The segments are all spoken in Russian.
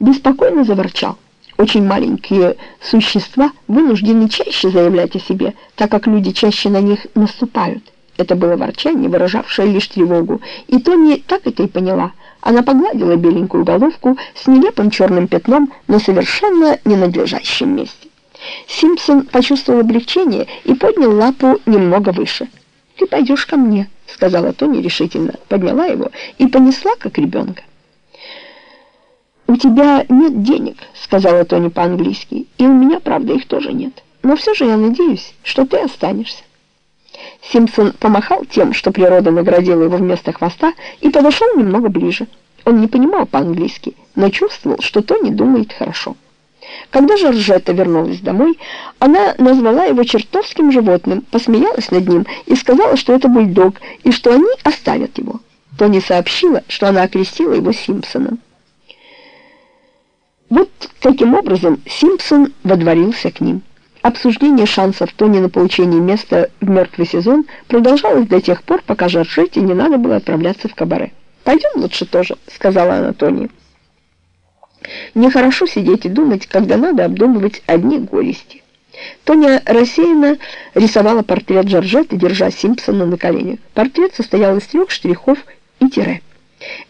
беспокойно заворчал. Очень маленькие существа вынуждены чаще заявлять о себе, так как люди чаще на них наступают. Это было ворчание, выражавшее лишь тревогу, и Тони так это и поняла. Она погладила беленькую головку с нелепым черным пятном на совершенно ненадлежащем месте. Симпсон почувствовал облегчение и поднял лапу немного выше. «Ты пойдешь ко мне», — сказала Тони решительно, подняла его и понесла, как ребенка. «У тебя нет денег», — сказала Тони по-английски, «и у меня, правда, их тоже нет. Но все же я надеюсь, что ты останешься». Симпсон помахал тем, что природа наградила его вместо хвоста, и подошел немного ближе. Он не понимал по-английски, но чувствовал, что Тони думает хорошо. Когда Жоржетта вернулась домой, она назвала его чертовским животным, посмеялась над ним и сказала, что это бульдог, и что они оставят его. Тони сообщила, что она окрестила его Симпсоном. Вот таким образом Симпсон водворился к ним. Обсуждение шансов Тони на получение места в мертвый сезон продолжалось до тех пор, пока Жоржетте не надо было отправляться в кабаре. «Пойдем лучше тоже», — сказала она Тони. Нехорошо сидеть и думать, когда надо обдумывать одни горести. Тоня рассеянно рисовала портрет Жоржетты, держа Симпсона на коленях. Портрет состоял из трех штрихов и тире.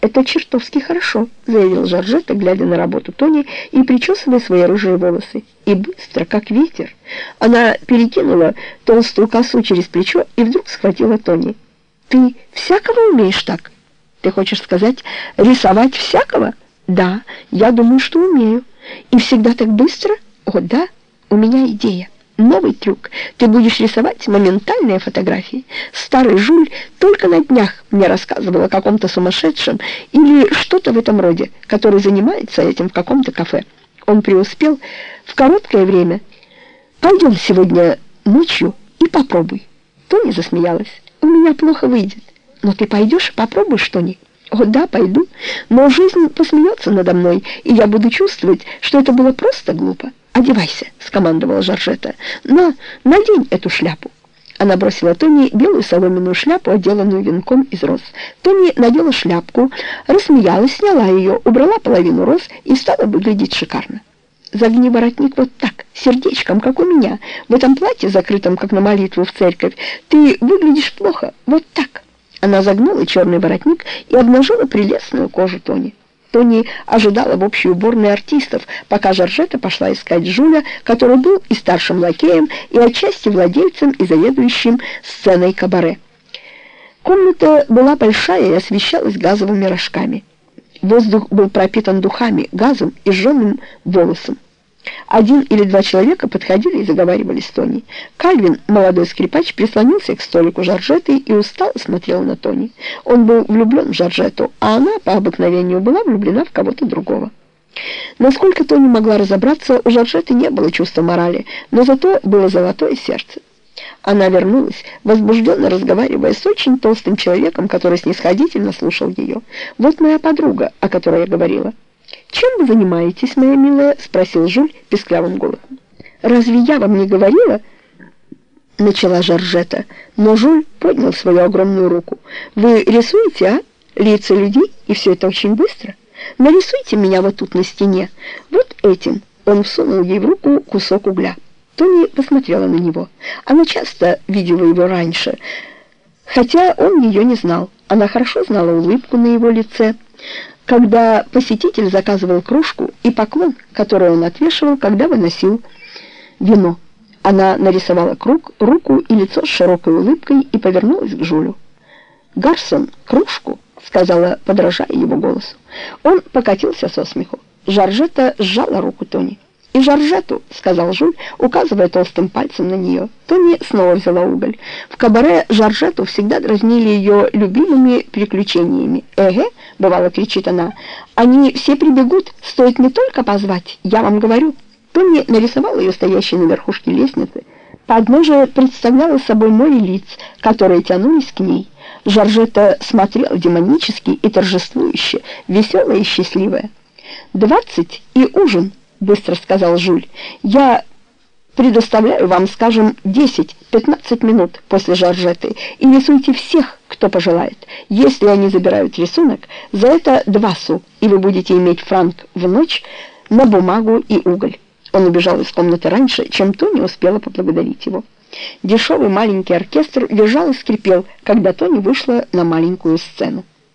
«Это чертовски хорошо», — заявил Жоржетта, глядя на работу Тони и причесывая свои рыжие волосы. И быстро, как ветер. Она перекинула толстую косу через плечо и вдруг схватила Тони. «Ты всякого умеешь так? Ты хочешь сказать, рисовать всякого?» «Да, я думаю, что умею. И всегда так быстро?» «О, да, у меня идея». Новый трюк. Ты будешь рисовать моментальные фотографии. Старый Жуль только на днях мне рассказывал о каком-то сумасшедшем или что-то в этом роде, который занимается этим в каком-то кафе. Он преуспел в короткое время. Пойдем сегодня ночью и попробуй. Тони засмеялась. У меня плохо выйдет. Но ты пойдешь и попробуешь что-нибудь. О, да, пойду, но жизнь посмеется надо мной, и я буду чувствовать, что это было просто глупо. «Одевайся», — скомандовала Жоржета. «На, надень эту шляпу». Она бросила Тони белую соломенную шляпу, отделанную венком из роз. Тони надела шляпку, рассмеялась, сняла ее, убрала половину роз и стала выглядеть шикарно. «Загни воротник вот так, сердечком, как у меня, в этом платье, закрытом, как на молитву в церковь. Ты выглядишь плохо, вот так». Она загнула черный воротник и обнажила прелестную кожу Тони. Тони ожидала в общей уборной артистов, пока Жоржета пошла искать Жуля, который был и старшим лакеем, и отчасти владельцем и заведующим сценой кабаре. Комната была большая и освещалась газовыми рожками. Воздух был пропитан духами, газом и жженым волосом. Один или два человека подходили и заговаривали с Тони. Кальвин, молодой скрипач, прислонился к столику Жоржеты и устало смотрел на Тони. Он был влюблен в Жоржету, а она, по обыкновению, была влюблена в кого-то другого. Насколько Тони могла разобраться, у Жоржеты не было чувства морали, но зато было золотое сердце. Она вернулась, возбужденно разговаривая с очень толстым человеком, который снисходительно слушал ее. «Вот моя подруга, о которой я говорила». «Чем вы занимаетесь, моя милая?» — спросил Жуль песклявым голосом. «Разве я вам не говорила?» — начала Жоржета, но Жуль поднял свою огромную руку. «Вы рисуете, а? Лица людей, и все это очень быстро. Нарисуйте меня вот тут на стене, вот этим». Он всунул ей в руку кусок угля. Тони посмотрела на него. Она часто видела его раньше, хотя он ее не знал. Она хорошо знала улыбку на его лице, когда посетитель заказывал кружку и поклон, который он отвешивал, когда выносил вино. Она нарисовала круг, руку и лицо с широкой улыбкой и повернулась к Жулю. «Гарсон, кружку!» — сказала, подражая его голосу. Он покатился со смеху. Жоржета сжала руку Тони. «И Жоржету», — сказал Жуль, указывая толстым пальцем на нее. Тони снова взяла уголь. В кабаре Жоржету всегда дразнили ее любимыми приключениями. «Эге», — бывало кричит она, — «они все прибегут, стоит не только позвать, я вам говорю». Тони нарисовала ее стоящей на верхушке лестницы. Подножие представляло собой море лиц, которые тянулись к ней. Жоржета смотрела демонически и торжествующе, веселая и счастливая. «Двадцать и ужин!» Быстро сказал Жуль. «Я Предоставляю вам, скажем, 10-15 минут после Жоржеты и рисуйте всех, кто пожелает. Если они забирают рисунок, за это два су, и вы будете иметь франк в ночь на бумагу и уголь. Он убежал из комнаты раньше, чем Тони успела поблагодарить его. Дешевый маленький оркестр лежал и скрипел, когда Тони вышла на маленькую сцену.